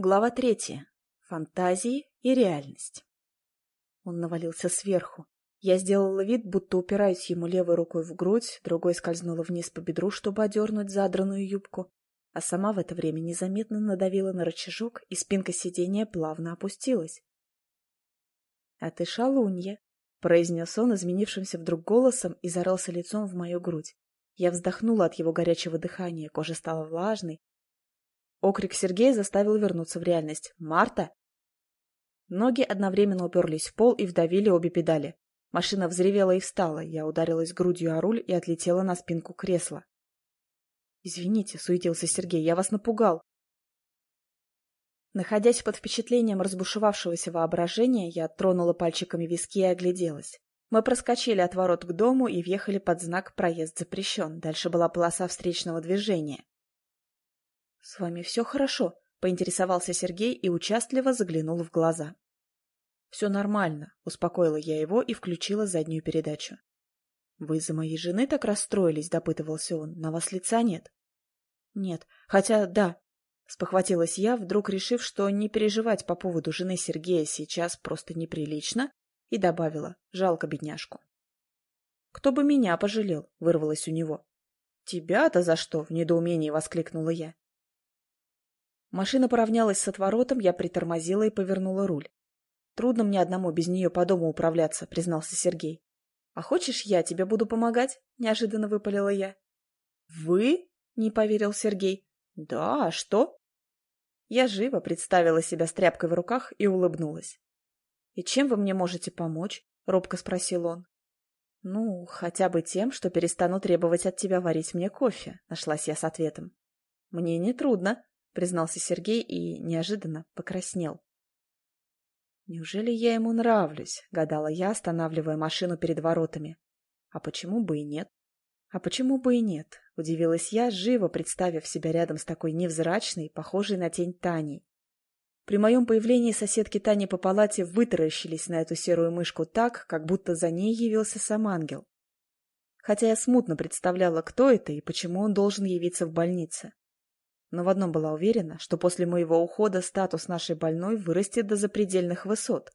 Глава третья. Фантазии и реальность. Он навалился сверху. Я сделала вид, будто упираюсь ему левой рукой в грудь, другой скользнула вниз по бедру, чтобы одернуть задранную юбку, а сама в это время незаметно надавила на рычажок, и спинка сиденья плавно опустилась. — А ты шалунья, — произнес он изменившимся вдруг голосом и зарылся лицом в мою грудь. Я вздохнула от его горячего дыхания, кожа стала влажной, Окрик Сергея заставил вернуться в реальность. «Марта!» Ноги одновременно уперлись в пол и вдавили обе педали. Машина взревела и встала. Я ударилась грудью о руль и отлетела на спинку кресла. «Извините», — суетился Сергей, — «я вас напугал». Находясь под впечатлением разбушевавшегося воображения, я тронула пальчиками виски и огляделась. Мы проскочили от ворот к дому и въехали под знак «Проезд запрещен». Дальше была полоса встречного движения. — С вами все хорошо? — поинтересовался Сергей и участливо заглянул в глаза. — Все нормально, — успокоила я его и включила заднюю передачу. — Вы за моей жены так расстроились, — допытывался он. — На вас лица нет? — Нет. Хотя, да. Спохватилась я, вдруг решив, что не переживать по поводу жены Сергея сейчас просто неприлично, и добавила «жалко бедняжку». «Кто бы меня пожалел?» — вырвалось у него. «Тебя-то за что?» — в недоумении воскликнула я. Машина поравнялась с отворотом, я притормозила и повернула руль. «Трудно мне одному без нее по дому управляться», — признался Сергей. «А хочешь, я тебе буду помогать?» — неожиданно выпалила я. «Вы?» — не поверил Сергей. «Да, а что?» Я живо представила себя с тряпкой в руках и улыбнулась. «И чем вы мне можете помочь?» — робко спросил он. «Ну, хотя бы тем, что перестану требовать от тебя варить мне кофе», — нашлась я с ответом. «Мне не трудно», признался Сергей и неожиданно покраснел. «Неужели я ему нравлюсь?» — гадала я, останавливая машину перед воротами. «А почему бы и нет?» «А почему бы и нет?» — удивилась я, живо представив себя рядом с такой невзрачной, похожей на тень Таней. При моем появлении соседки Тани по палате вытаращились на эту серую мышку так, как будто за ней явился сам ангел. Хотя я смутно представляла, кто это и почему он должен явиться в больнице но в одном была уверена, что после моего ухода статус нашей больной вырастет до запредельных высот.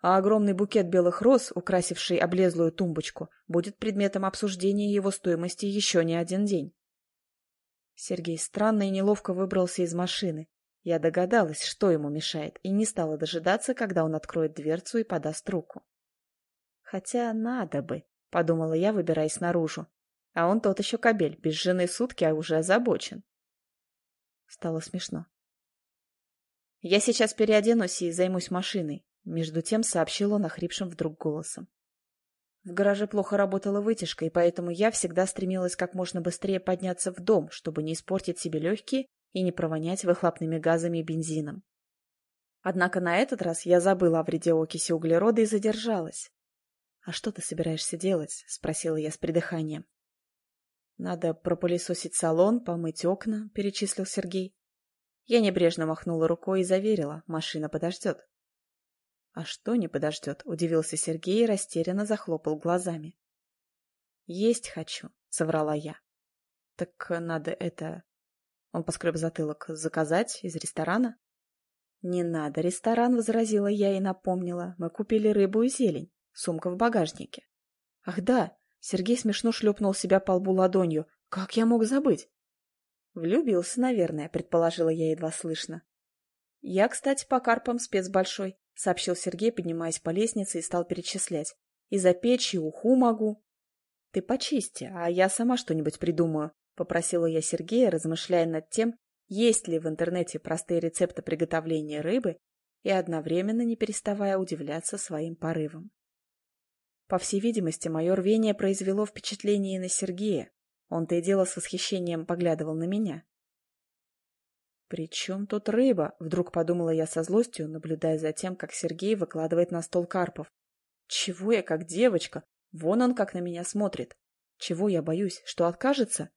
А огромный букет белых роз, украсивший облезлую тумбочку, будет предметом обсуждения его стоимости еще не один день. Сергей странно и неловко выбрался из машины. Я догадалась, что ему мешает, и не стала дожидаться, когда он откроет дверцу и подаст руку. «Хотя надо бы», — подумала я, выбираясь наружу. А он тот еще кобель, без жены сутки, а уже озабочен. Стало смешно. «Я сейчас переоденусь и займусь машиной», — между тем сообщил он охрипшим вдруг голосом. В гараже плохо работала вытяжка, и поэтому я всегда стремилась как можно быстрее подняться в дом, чтобы не испортить себе легкие и не провонять выхлопными газами и бензином. Однако на этот раз я забыла о вреде окиси углерода и задержалась. — А что ты собираешься делать? — спросила я с придыханием. Надо пропылесосить салон, помыть окна, перечислил Сергей. Я небрежно махнула рукой и заверила, машина подождет. А что не подождет? Удивился Сергей и растерянно захлопал глазами. Есть хочу, соврала я. Так надо это... Он поскреб затылок. Заказать из ресторана? Не надо ресторан, возразила я и напомнила. Мы купили рыбу и зелень. Сумка в багажнике. Ах да, Сергей смешно шлепнул себя по лбу ладонью. «Как я мог забыть?» «Влюбился, наверное», — предположила я едва слышно. «Я, кстати, по карпам спец большой», — сообщил Сергей, поднимаясь по лестнице и стал перечислять. «И запечь, и уху могу». «Ты почисти, а я сама что-нибудь придумаю», — попросила я Сергея, размышляя над тем, есть ли в интернете простые рецепты приготовления рыбы и одновременно не переставая удивляться своим порывам. По всей видимости, мое рвение произвело впечатление и на Сергея. Он то и дело с восхищением поглядывал на меня. «При чем тут рыба?» — вдруг подумала я со злостью, наблюдая за тем, как Сергей выкладывает на стол карпов. «Чего я как девочка? Вон он как на меня смотрит. Чего я боюсь? Что откажется?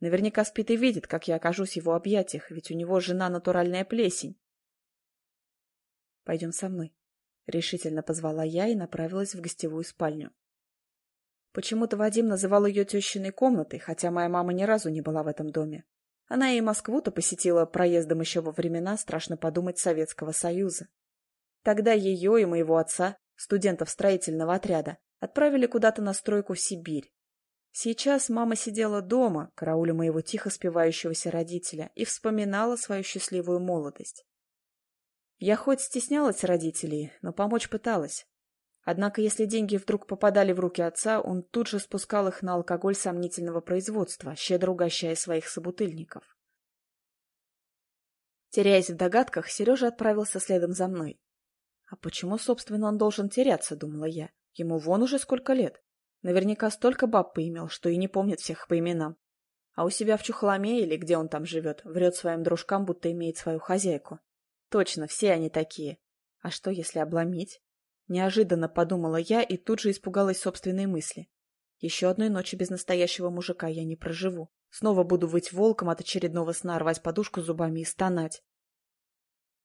Наверняка спит и видит, как я окажусь в его объятиях, ведь у него жена натуральная плесень». «Пойдем со мной», — решительно позвала я и направилась в гостевую спальню. Почему-то Вадим называл ее тещиной комнатой, хотя моя мама ни разу не была в этом доме. Она и Москву-то посетила проездом еще во времена, страшно подумать, Советского Союза. Тогда ее и моего отца, студентов строительного отряда, отправили куда-то на стройку в Сибирь. Сейчас мама сидела дома, карауля моего тихо спивающегося родителя, и вспоминала свою счастливую молодость. Я хоть стеснялась родителей, но помочь пыталась. Однако, если деньги вдруг попадали в руки отца, он тут же спускал их на алкоголь сомнительного производства, щедро угощая своих собутыльников. Теряясь в догадках, Сережа отправился следом за мной. А почему, собственно, он должен теряться, думала я. Ему вон уже сколько лет. Наверняка столько баб поимел, что и не помнит всех по именам. А у себя в Чухломе или где он там живет, врет своим дружкам, будто имеет свою хозяйку. Точно, все они такие. А что, если обломить? Неожиданно подумала я и тут же испугалась собственной мысли. Еще одной ночи без настоящего мужика я не проживу. Снова буду выть волком от очередного сна, рвать подушку зубами и стонать.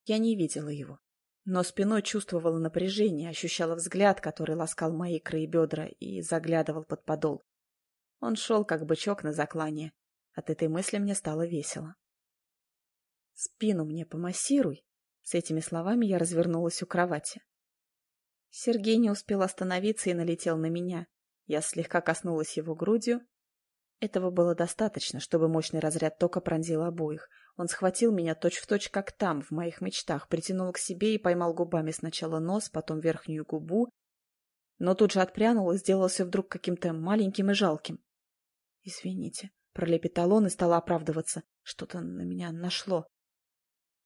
Я не видела его, но спиной чувствовала напряжение, ощущала взгляд, который ласкал мои икры и бедра и заглядывал под подол. Он шел, как бычок на заклане. От этой мысли мне стало весело. «Спину мне помассируй», с этими словами я развернулась у кровати. Сергей не успел остановиться и налетел на меня. Я слегка коснулась его грудью. Этого было достаточно, чтобы мощный разряд тока пронзил обоих. Он схватил меня точь-в-точь, точь, как там, в моих мечтах, притянул к себе и поймал губами сначала нос, потом верхнюю губу, но тут же отпрянул и сделался вдруг каким-то маленьким и жалким. «Извините», — пролепетал он и стал оправдываться. «Что-то на меня нашло».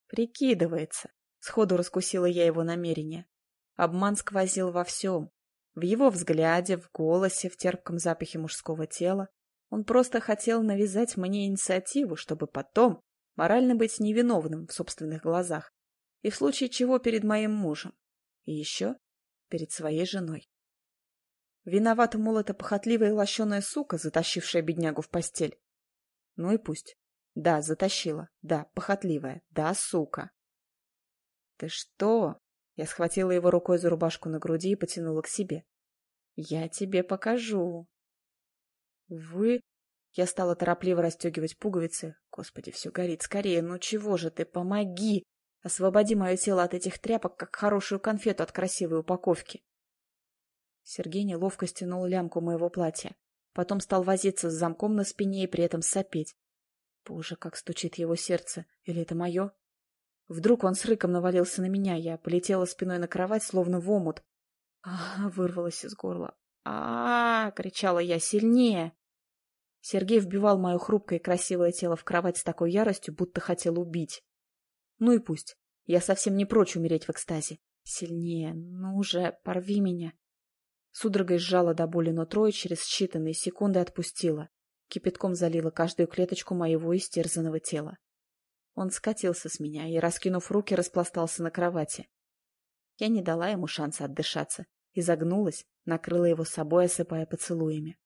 Прикидывается. Сходу раскусила я его намерение. Обман сквозил во всем. В его взгляде, в голосе, в терпком запахе мужского тела. Он просто хотел навязать мне инициативу, чтобы потом морально быть невиновным в собственных глазах. И в случае чего перед моим мужем. И еще перед своей женой. Виновата, мол, эта похотливая и лощеная сука, затащившая беднягу в постель. Ну и пусть. Да, затащила. Да, похотливая. Да, сука. Ты что? Я схватила его рукой за рубашку на груди и потянула к себе. Я тебе покажу. Вы... Я стала торопливо расстегивать пуговицы. Господи, все горит. Скорее, ну чего же ты? Помоги! Освободи мое тело от этих тряпок, как хорошую конфету от красивой упаковки. Сергей неловко стянул лямку моего платья. Потом стал возиться с замком на спине и при этом сопеть. Боже, как стучит его сердце. Или это мое? Вдруг он с рыком навалился на меня. Я полетела спиной на кровать, словно в омут. А, вырвалось из горла. -а кричала я. «Сильнее!» Сергей вбивал мое хрупкое и красивое тело в кровать с такой яростью, будто хотел убить. Ну и пусть. Я совсем не прочь умереть в экстазе. Сильнее. Ну уже, порви меня. Судорогой сжала до боли нутро и через считанные секунды отпустила. Кипятком залила каждую клеточку моего истерзанного тела. Он скатился с меня и, раскинув руки, распластался на кровати. Я не дала ему шанса отдышаться, изогнулась, накрыла его собой, осыпая поцелуями.